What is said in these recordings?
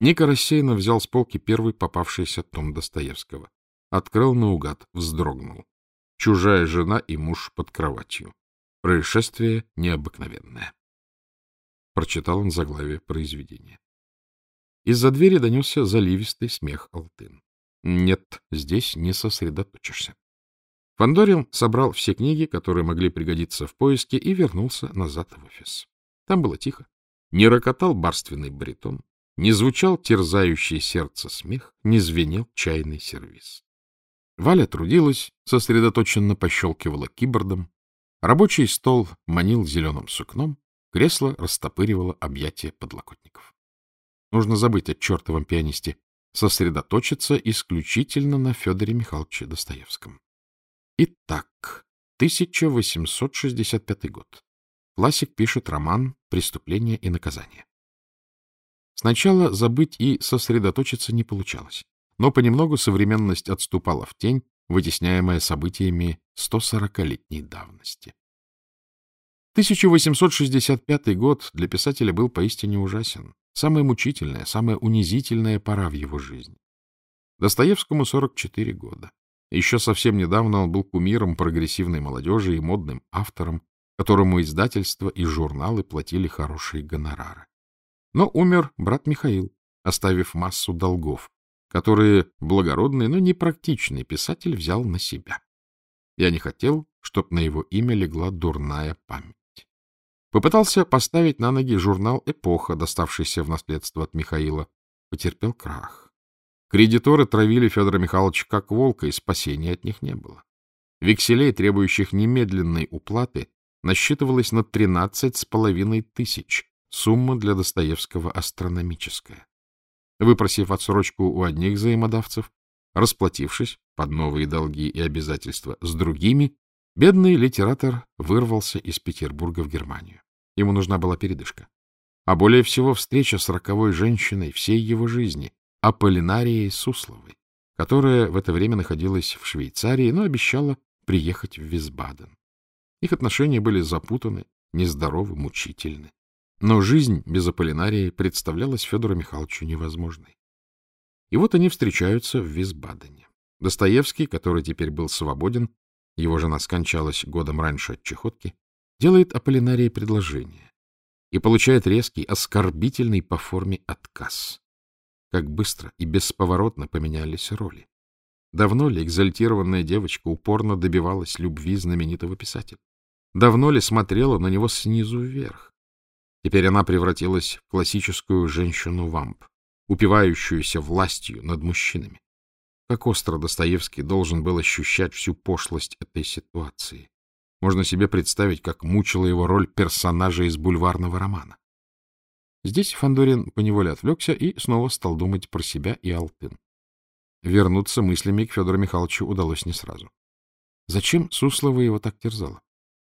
Ника рассеянно взял с полки первый попавшийся том Достоевского. Открыл наугад, вздрогнул. Чужая жена и муж под кроватью. Происшествие необыкновенное. Прочитал он заглавие произведения. Из-за двери донесся заливистый смех Алтын. Нет, здесь не сосредоточишься. Фандорин собрал все книги, которые могли пригодиться в поиске, и вернулся назад в офис. Там было тихо. Не рокотал барственный баритон, не звучал терзающий сердце смех, не звенел чайный сервиз. Валя трудилась, сосредоточенно пощелкивала кибордом. Рабочий стол манил зеленым сукном, кресло растопыривало объятия подлокотников. Нужно забыть о чертовом пианисте, сосредоточиться исключительно на Федоре Михайловиче Достоевском. Итак, 1865 год. Классик пишет роман «Преступление и наказание». Сначала забыть и сосредоточиться не получалось, но понемногу современность отступала в тень, вытесняемая событиями 140-летней давности. 1865 год для писателя был поистине ужасен. Самая мучительная, самая унизительная пора в его жизни. Достоевскому 44 года. Еще совсем недавно он был кумиром прогрессивной молодежи и модным автором, которому издательства и журналы платили хорошие гонорары. Но умер брат Михаил, оставив массу долгов, которые благородный, но непрактичный писатель взял на себя. Я не хотел, чтобы на его имя легла дурная память. Попытался поставить на ноги журнал «Эпоха», доставшийся в наследство от Михаила. Потерпел крах. Кредиторы травили Федора Михайловича как волка, и спасения от них не было. Векселей, требующих немедленной уплаты, насчитывалось на тринадцать с половиной тысяч. Сумма для Достоевского астрономическая. Выпросив отсрочку у одних взаимодавцев, расплатившись под новые долги и обязательства с другими, бедный литератор вырвался из Петербурга в Германию. Ему нужна была передышка. А более всего встреча с роковой женщиной всей его жизни, Аполлинарией Сусловой, которая в это время находилась в Швейцарии, но обещала приехать в Висбаден. Их отношения были запутаны, нездоровы, мучительны. Но жизнь без Аполлинарии представлялась Федору Михайловичу невозможной. И вот они встречаются в Висбадене. Достоевский, который теперь был свободен, его жена скончалась годом раньше от чехотки, делает Аполлинарии предложение и получает резкий, оскорбительный по форме отказ. Как быстро и бесповоротно поменялись роли. Давно ли экзальтированная девочка упорно добивалась любви знаменитого писателя? Давно ли смотрела на него снизу вверх? Теперь она превратилась в классическую женщину-вамп, упивающуюся властью над мужчинами. Как остро Достоевский должен был ощущать всю пошлость этой ситуации. Можно себе представить, как мучила его роль персонажа из бульварного романа. Здесь Фандорин поневоле отвлекся и снова стал думать про себя и Алтын. Вернуться мыслями к Федору Михайловичу удалось не сразу. Зачем Суслова его так терзала?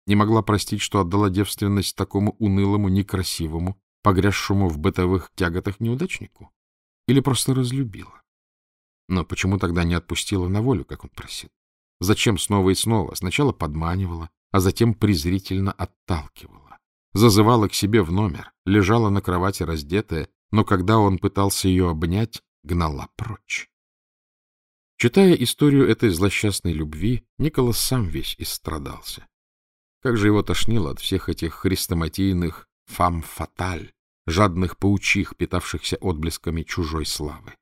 Не могла простить, что отдала девственность такому унылому, некрасивому, погрязшему в бытовых тяготах неудачнику? Или просто разлюбила? Но почему тогда не отпустила на волю, как он просил? Зачем снова и снова? Сначала подманивала, а затем презрительно отталкивала. Зазывала к себе в номер, лежала на кровати раздетая, но когда он пытался ее обнять, гнала прочь. Читая историю этой злосчастной любви, Николас сам весь истрадался. Как же его тошнило от всех этих хрестоматийных фам-фаталь, жадных паучих, питавшихся отблесками чужой славы.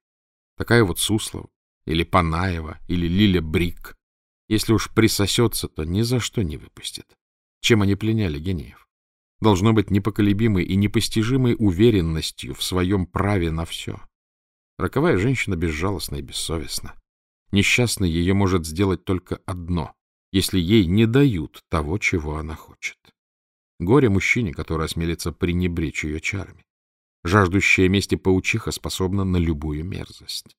Такая вот Суслова, или Панаева, или Лиля Брик, если уж присосется, то ни за что не выпустит. Чем они пленяли гениев? Должно быть непоколебимой и непостижимой уверенностью в своем праве на все. Роковая женщина безжалостна и бессовестна. Несчастный ее может сделать только одно, если ей не дают того, чего она хочет. Горе мужчине, который осмелится пренебречь ее чарами. Жаждущая мести паучиха способна на любую мерзость.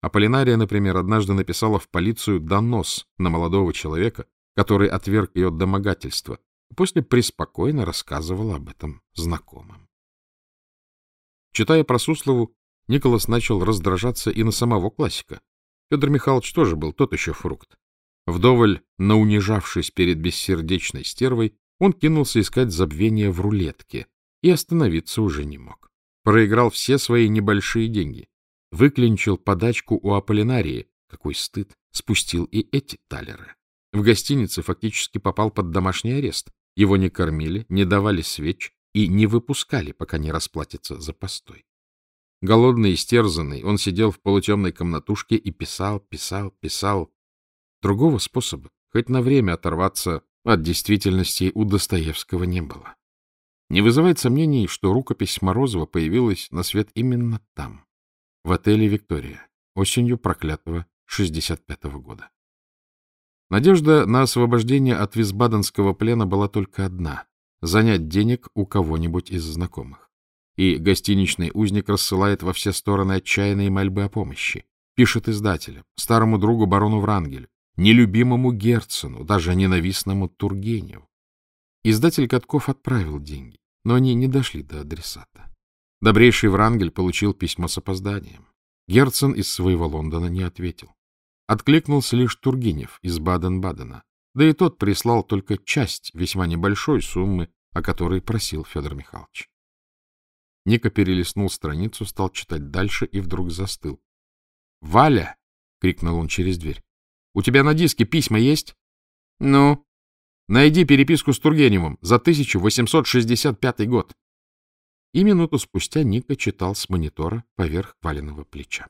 Аполлинария, например, однажды написала в полицию донос на молодого человека, который отверг ее домогательство, и после преспокойно рассказывала об этом знакомым. Читая про Суслову, Николас начал раздражаться и на самого классика. Федор Михайлович тоже был тот еще фрукт. Вдоволь, наунижавшись перед бессердечной стервой, он кинулся искать забвения в рулетке и остановиться уже не мог. проиграл все свои небольшие деньги, выклинчил подачку у Аполлинарии, какой стыд, спустил и эти талеры. В гостинице фактически попал под домашний арест. Его не кормили, не давали свеч и не выпускали, пока не расплатится за постой. Голодный и стерзанный, он сидел в полутемной комнатушке и писал, писал, писал. Другого способа, хоть на время оторваться от действительности, у Достоевского не было. Не вызывает сомнений, что рукопись Морозова появилась на свет именно там, в отеле «Виктория», осенью проклятого 65-го года. Надежда на освобождение от Висбаденского плена была только одна — занять денег у кого-нибудь из знакомых. И гостиничный узник рассылает во все стороны отчаянные мольбы о помощи. Пишет издателям, старому другу барону Врангелю, нелюбимому Герцену, даже ненавистному Тургеневу. Издатель Катков отправил деньги, но они не дошли до адресата. Добрейший Врангель получил письмо с опозданием. Герцен из своего Лондона не ответил. Откликнулся лишь Тургенев из Баден-Бадена, да и тот прислал только часть весьма небольшой суммы, о которой просил Федор Михайлович. Ника перелистнул страницу, стал читать дальше и вдруг застыл. — Валя! — крикнул он через дверь. — У тебя на диске письма есть? — Ну? — Найди переписку с Тургеневым за 1865 год. И минуту спустя Ника читал с монитора поверх валенного плеча.